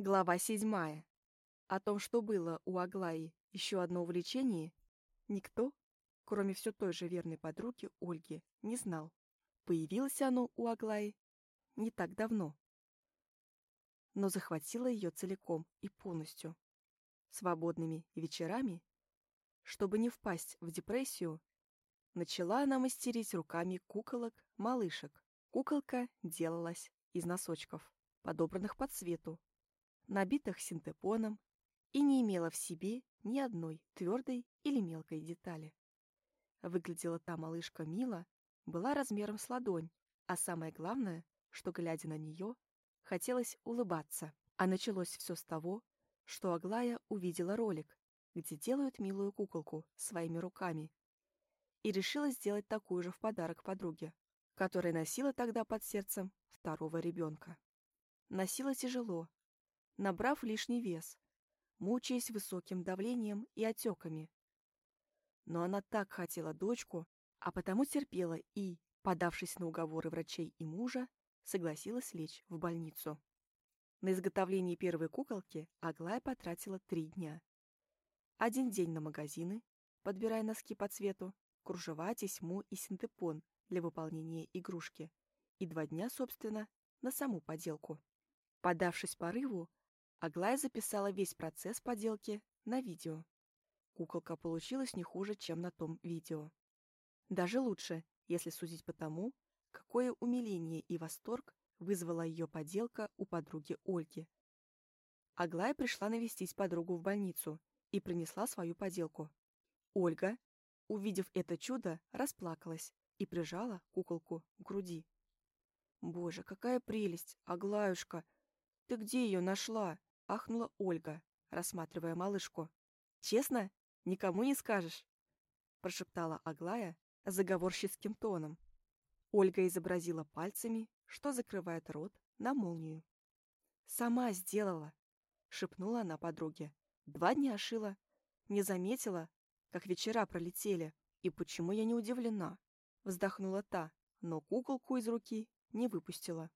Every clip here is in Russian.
Глава седьмая. О том, что было у Аглаи еще одно увлечение, никто, кроме все той же верной подруги Ольги, не знал. Появилось оно у Аглаи не так давно, но захватило ее целиком и полностью. Свободными вечерами, чтобы не впасть в депрессию, начала она мастерить руками куколок-малышек. Куколка делалась из носочков, подобранных по цвету, набитых синтепоном, и не имела в себе ни одной твердой или мелкой детали. Выглядела та малышка мило, была размером с ладонь, а самое главное, что, глядя на нее, хотелось улыбаться. А началось все с того, что Аглая увидела ролик, где делают милую куколку своими руками, и решила сделать такую же в подарок подруге, которая носила тогда под сердцем второго ребенка. Носила тяжело, набрав лишний вес, мучаясь высоким давлением и отеками. Но она так хотела дочку, а потому терпела и, подавшись на уговоры врачей и мужа, согласилась лечь в больницу. На изготовление первой куколки Аглая потратила три дня. Один день на магазины, подбирая носки по цвету, кружева, тесьму и синтепон для выполнения игрушки, и два дня, собственно, на саму поделку. Подавшись порыву, Аглая записала весь процесс поделки на видео. Куколка получилась не хуже, чем на том видео. Даже лучше, если судить по тому, какое умиление и восторг вызвала ее поделка у подруги Ольги. Аглая пришла навестить подругу в больницу и принесла свою поделку. Ольга, увидев это чудо, расплакалась и прижала куколку к груди. «Боже, какая прелесть! Аглаюшка! Ты где ее нашла?» Ахнула Ольга, рассматривая малышку. «Честно? Никому не скажешь?» прошептала Аглая заговорщицким тоном. Ольга изобразила пальцами, что закрывает рот, на молнию. «Сама сделала», — шепнула она подруге. «Два дня шила. Не заметила, как вечера пролетели. И почему я не удивлена?» Вздохнула та, но куколку из руки не выпустила.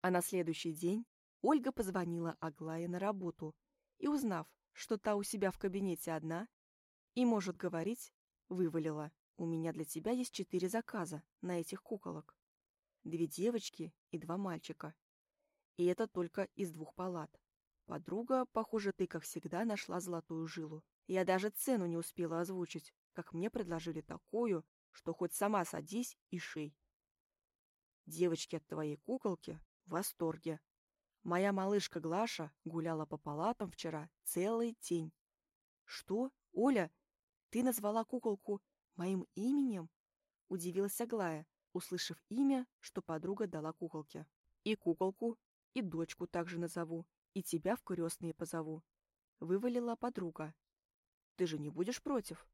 А на следующий день Ольга позвонила Аглае на работу и, узнав, что та у себя в кабинете одна и может говорить, вывалила. «У меня для тебя есть четыре заказа на этих куколок. Две девочки и два мальчика. И это только из двух палат. Подруга, похоже, ты, как всегда, нашла золотую жилу. Я даже цену не успела озвучить, как мне предложили такую, что хоть сама садись и шей. Девочки от твоей куколки в восторге. Моя малышка Глаша гуляла по палатам вчера целый день. Что, Оля, ты назвала куколку моим именем? Удивилась Аглая, услышав имя, что подруга дала куколке. И куколку, и дочку также назову, и тебя в крестные позову. Вывалила подруга. Ты же не будешь против?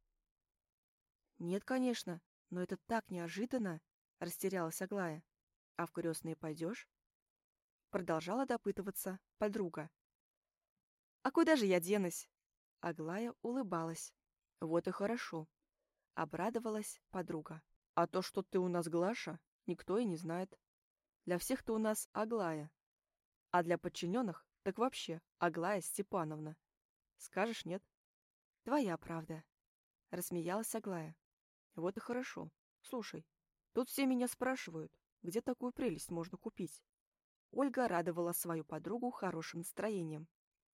Нет, конечно, но это так неожиданно, растерялась Аглая. А в крестные пойдешь? Продолжала допытываться подруга. «А куда же я денусь?» Аглая улыбалась. «Вот и хорошо», — обрадовалась подруга. «А то, что ты у нас Глаша, никто и не знает. Для всех ты у нас Аглая. А для подчиненных так вообще Аглая Степановна. Скажешь нет?» «Твоя правда», — рассмеялась Аглая. «Вот и хорошо. Слушай, тут все меня спрашивают, где такую прелесть можно купить. Ольга радовала свою подругу хорошим настроением.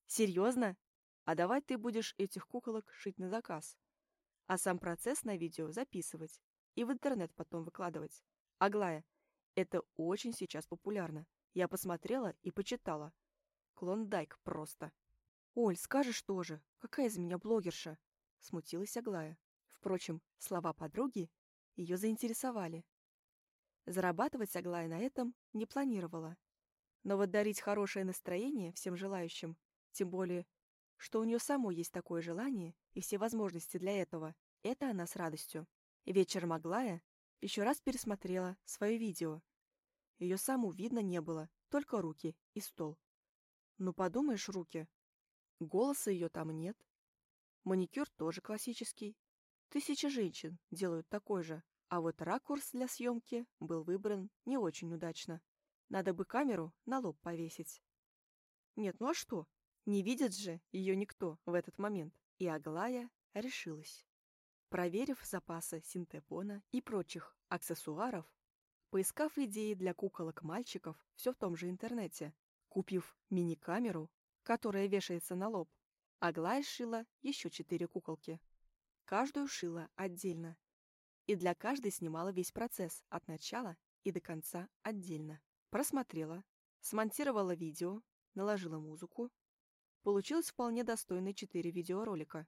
«Серьезно? А давай ты будешь этих куколок шить на заказ. А сам процесс на видео записывать и в интернет потом выкладывать. Аглая, это очень сейчас популярно. Я посмотрела и почитала. Клондайк просто. «Оль, скажешь тоже, какая из меня блогерша?» Смутилась Аглая. Впрочем, слова подруги ее заинтересовали. Зарабатывать Аглая на этом не планировала. Но вот дарить хорошее настроение всем желающим, тем более, что у нее самой есть такое желание и все возможности для этого, это она с радостью. Вечером Аглая еще раз пересмотрела свое видео. Ее саму видно не было, только руки и стол. Ну, подумаешь, руки. Голоса ее там нет. Маникюр тоже классический. Тысячи женщин делают такой же, а вот ракурс для съемки был выбран не очень удачно. Надо бы камеру на лоб повесить. Нет, ну а что? Не видит же ее никто в этот момент. И Аглая решилась. Проверив запасы синтепона и прочих аксессуаров, поискав идеи для куколок-мальчиков все в том же интернете, купив мини-камеру, которая вешается на лоб, Аглая шила еще четыре куколки. Каждую шила отдельно. И для каждой снимала весь процесс от начала и до конца отдельно. Просмотрела, смонтировала видео, наложила музыку. Получилось вполне достойные четыре видеоролика.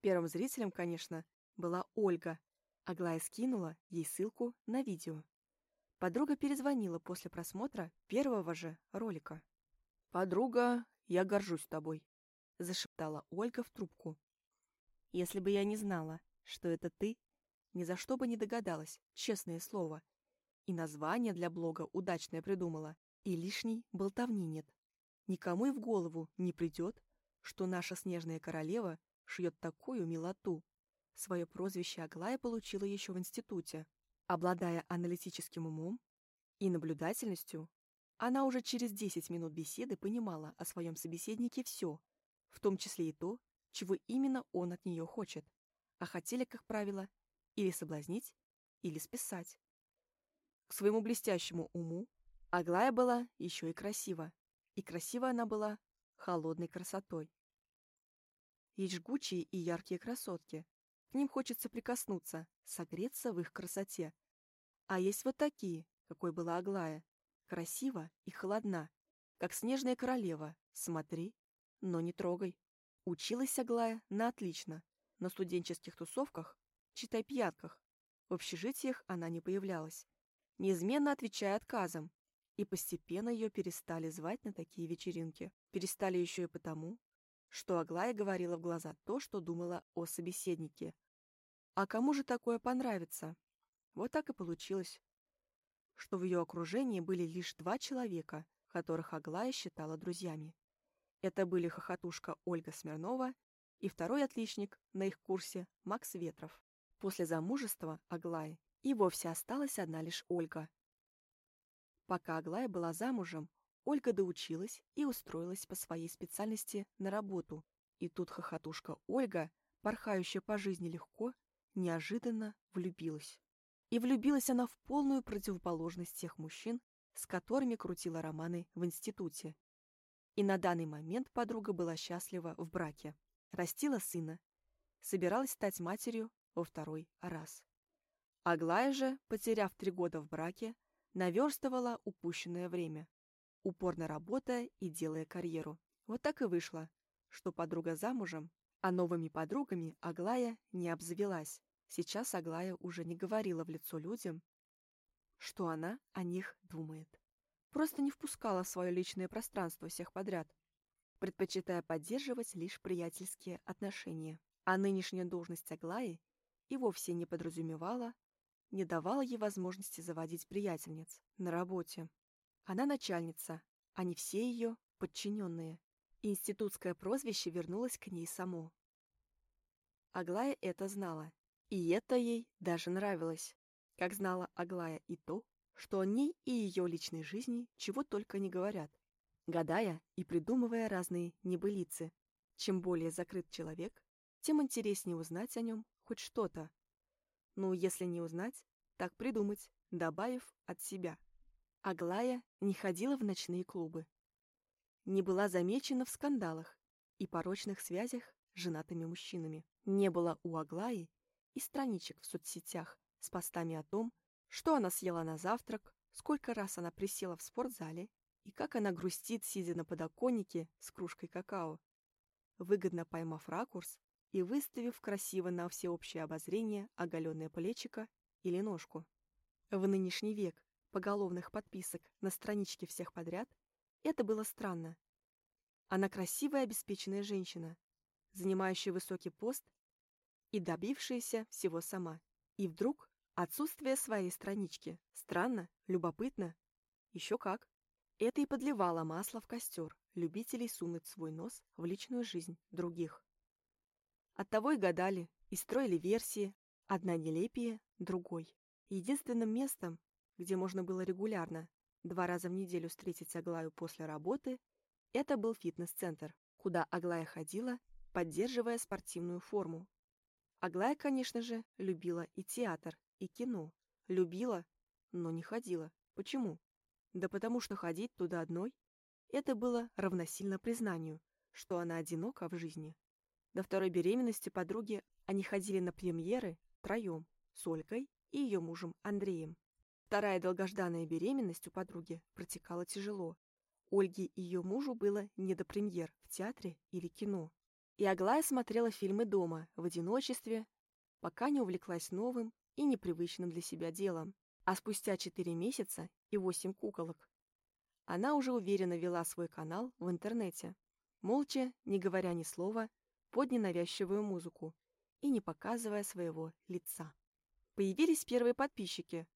Первым зрителем, конечно, была Ольга. Аглая скинула ей ссылку на видео. Подруга перезвонила после просмотра первого же ролика. «Подруга, я горжусь тобой», — зашептала Ольга в трубку. «Если бы я не знала, что это ты, ни за что бы не догадалась, честное слово. И название для блога удачное придумала, и лишней болтовни нет. Никому и в голову не придет, что наша снежная королева шьет такую милоту. Свое прозвище Аглая получила еще в институте. Обладая аналитическим умом и наблюдательностью, она уже через 10 минут беседы понимала о своем собеседнике все, в том числе и то, чего именно он от нее хочет. А хотели, как правило, или соблазнить, или списать. К своему блестящему уму Аглая была еще и красива. И красива она была холодной красотой. Есть жгучие и яркие красотки. К ним хочется прикоснуться, согреться в их красоте. А есть вот такие, какой была Аглая. Красива и холодна, как снежная королева. Смотри, но не трогай. Училась Аглая на отлично. На студенческих тусовках, читай пьятках. В общежитиях она не появлялась, неизменно отвечая отказом. И постепенно ее перестали звать на такие вечеринки. Перестали еще и потому, что Аглая говорила в глаза то, что думала о собеседнике. А кому же такое понравится? Вот так и получилось, что в ее окружении были лишь два человека, которых Аглая считала друзьями. Это были хохотушка Ольга Смирнова и второй отличник на их курсе Макс Ветров. После замужества Аглаи и вовсе осталась одна лишь Ольга. Пока Аглая была замужем, Ольга доучилась и устроилась по своей специальности на работу. И тут хохотушка Ольга, порхающая по жизни легко, неожиданно влюбилась. И влюбилась она в полную противоположность тех мужчин, с которыми крутила романы в институте. И на данный момент подруга была счастлива в браке. Растила сына. Собиралась стать матерью во второй раз. Аглая же, потеряв три года в браке, наверстывала упущенное время упорно работая и делая карьеру. Вот так и вышло, что подруга замужем, а новыми подругами Аглая не обзавелась. Сейчас Аглая уже не говорила в лицо людям, что она о них думает. Просто не впускала в свое личное пространство всех подряд, предпочитая поддерживать лишь приятельские отношения. А нынешняя должность Аглаи и вовсе не подразумевала, не давала ей возможности заводить приятельниц на работе. Она начальница, а не все ее подчиненные. Институтское прозвище вернулось к ней само. Аглая это знала, и это ей даже нравилось, как знала Аглая и то, что о ней и ее личной жизни чего только не говорят, гадая и придумывая разные небылицы. Чем более закрыт человек, тем интереснее узнать о нем хоть что-то. Ну, если не узнать, так придумать, добавив от себя. Аглая не ходила в ночные клубы. Не была замечена в скандалах и порочных связях с женатыми мужчинами. Не было у Аглаи и страничек в соцсетях с постами о том, что она съела на завтрак, сколько раз она присела в спортзале и как она грустит, сидя на подоконнике с кружкой какао. Выгодно поймав ракурс и выставив красиво на всеобщее обозрение оголенное плечико или ножку. В нынешний век поголовных подписок на страничке всех подряд, это было странно. Она красивая обеспеченная женщина, занимающая высокий пост и добившаяся всего сама. И вдруг отсутствие своей странички. Странно, любопытно. Еще как. Это и подливало масло в костер любителей сунуть свой нос в личную жизнь других. Оттого и гадали, и строили версии, одна нелепее другой. Единственным местом, где можно было регулярно, два раза в неделю встретить Аглаю после работы, Это был фитнес-центр, куда Аглая ходила, поддерживая спортивную форму. Аглая, конечно же, любила и театр, и кино. Любила, но не ходила. Почему? Да потому что ходить туда одной – это было равносильно признанию, что она одинока в жизни. До второй беременности подруги они ходили на премьеры троем с Олькой и ее мужем Андреем. Вторая долгожданная беременность у подруги протекала тяжело. Ольге и ее мужу было не до премьер в театре или кино. И Аглая смотрела фильмы дома, в одиночестве, пока не увлеклась новым и непривычным для себя делом. А спустя четыре месяца и восемь куколок она уже уверенно вела свой канал в интернете, молча, не говоря ни слова, под ненавязчивую музыку и не показывая своего лица. Появились первые подписчики.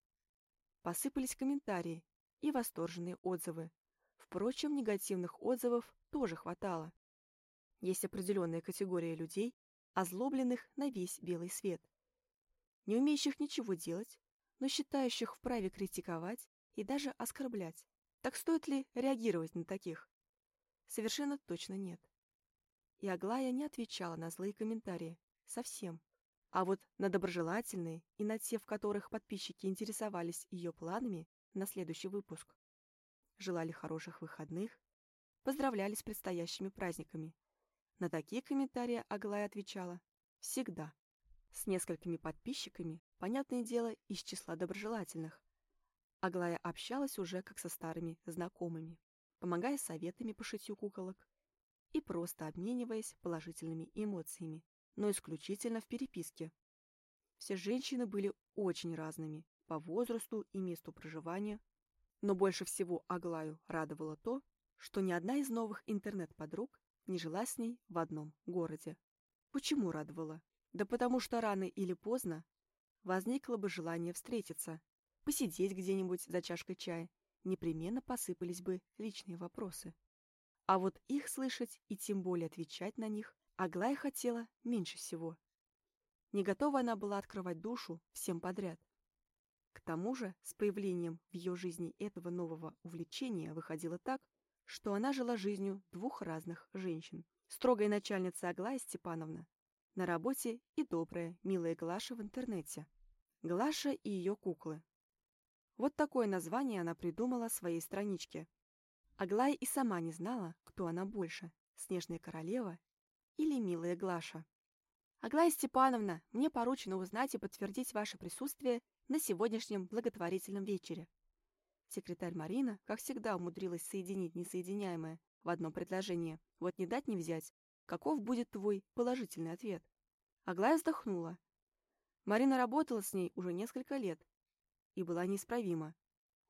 Посыпались комментарии и восторженные отзывы. Впрочем, негативных отзывов тоже хватало. Есть определенная категория людей, озлобленных на весь белый свет, не умеющих ничего делать, но считающих вправе критиковать и даже оскорблять. Так стоит ли реагировать на таких? Совершенно точно нет. И Аглая не отвечала на злые комментарии. Совсем. А вот на доброжелательные и на те, в которых подписчики интересовались ее планами на следующий выпуск. Желали хороших выходных, поздравляли с предстоящими праздниками. На такие комментарии Аглая отвечала «всегда». С несколькими подписчиками, понятное дело, из числа доброжелательных. Аглая общалась уже как со старыми знакомыми, помогая советами по шитью куколок и просто обмениваясь положительными эмоциями но исключительно в переписке. Все женщины были очень разными по возрасту и месту проживания, но больше всего Аглаю радовало то, что ни одна из новых интернет-подруг не жила с ней в одном городе. Почему радовало? Да потому что рано или поздно возникло бы желание встретиться, посидеть где-нибудь за чашкой чая, непременно посыпались бы личные вопросы. А вот их слышать и тем более отвечать на них Аглая хотела меньше всего. Не готова она была открывать душу всем подряд. К тому же, с появлением в ее жизни этого нового увлечения выходило так, что она жила жизнью двух разных женщин. Строгая начальница Аглая Степановна на работе и добрая, милая Глаша в интернете. Глаша и ее куклы. Вот такое название она придумала своей страничке. Аглая и сама не знала, кто она больше – Снежная королева или милая Глаша. Аглая Степановна, мне поручено узнать и подтвердить ваше присутствие на сегодняшнем благотворительном вечере. Секретарь Марина, как всегда, умудрилась соединить несоединяемое в одном предложении. Вот не дать не взять. Каков будет твой положительный ответ? Аглая вздохнула. Марина работала с ней уже несколько лет и была неисправима.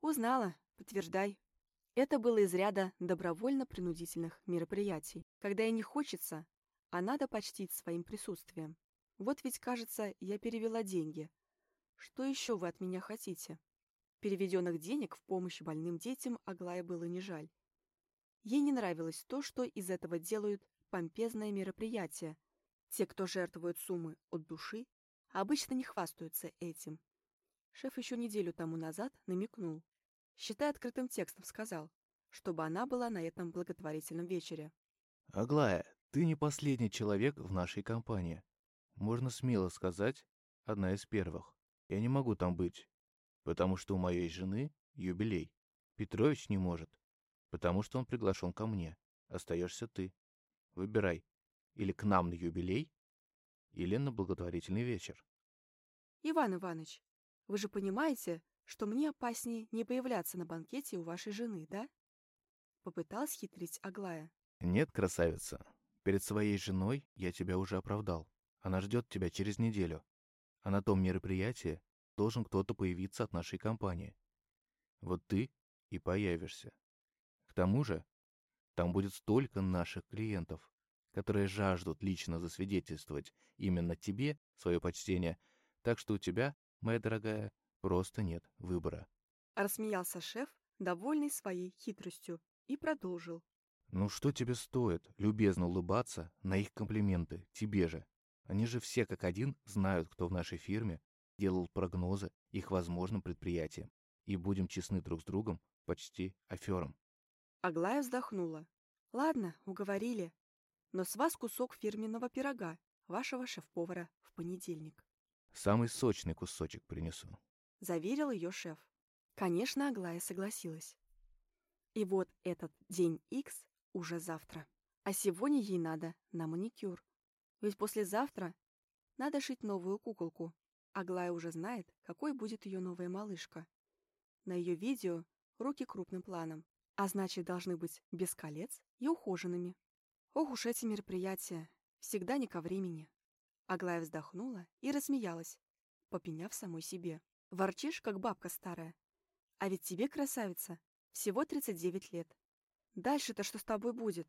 Узнала, подтверждай. Это было из ряда добровольно-принудительных мероприятий, когда ей не хочется, а надо почтить своим присутствием. Вот ведь, кажется, я перевела деньги. Что еще вы от меня хотите? Переведенных денег в помощь больным детям Аглае было не жаль. Ей не нравилось то, что из этого делают помпезное мероприятие. Те, кто жертвует суммы от души, обычно не хвастаются этим. Шеф еще неделю тому назад намекнул. Считай открытым текстом сказал, чтобы она была на этом благотворительном вечере. «Аглая, ты не последний человек в нашей компании. Можно смело сказать, одна из первых. Я не могу там быть, потому что у моей жены юбилей. Петрович не может, потому что он приглашен ко мне. Остаешься ты. Выбирай, или к нам на юбилей, или на благотворительный вечер. Иван Иванович, вы же понимаете, что мне опаснее не появляться на банкете у вашей жены, да? Попыталась хитрить Аглая. Нет, красавица, Перед своей женой я тебя уже оправдал. Она ждет тебя через неделю. А на том мероприятии должен кто-то появиться от нашей компании. Вот ты и появишься. К тому же, там будет столько наших клиентов, которые жаждут лично засвидетельствовать именно тебе свое почтение, так что у тебя, моя дорогая, просто нет выбора. Рассмеялся шеф, довольный своей хитростью, и продолжил. Ну что тебе стоит любезно улыбаться на их комплименты, тебе же? Они же все как один знают, кто в нашей фирме делал прогнозы их возможным предприятиям. И будем честны друг с другом, почти аферам. Аглая вздохнула. Ладно, уговорили. Но с вас кусок фирменного пирога, вашего шеф-повара, в понедельник. Самый сочный кусочек принесу. Заверил ее шеф. Конечно, Аглая согласилась. И вот этот день Икс уже завтра. А сегодня ей надо на маникюр. Ведь послезавтра надо шить новую куколку. Аглая уже знает, какой будет ее новая малышка. На ее видео руки крупным планом, а значит, должны быть без колец и ухоженными. Ох уж эти мероприятия, всегда не ко времени. Аглая вздохнула и рассмеялась, попеняв самой себе. Ворчишь, как бабка старая. А ведь тебе, красавица, всего 39 лет. Дальше-то что с тобой будет?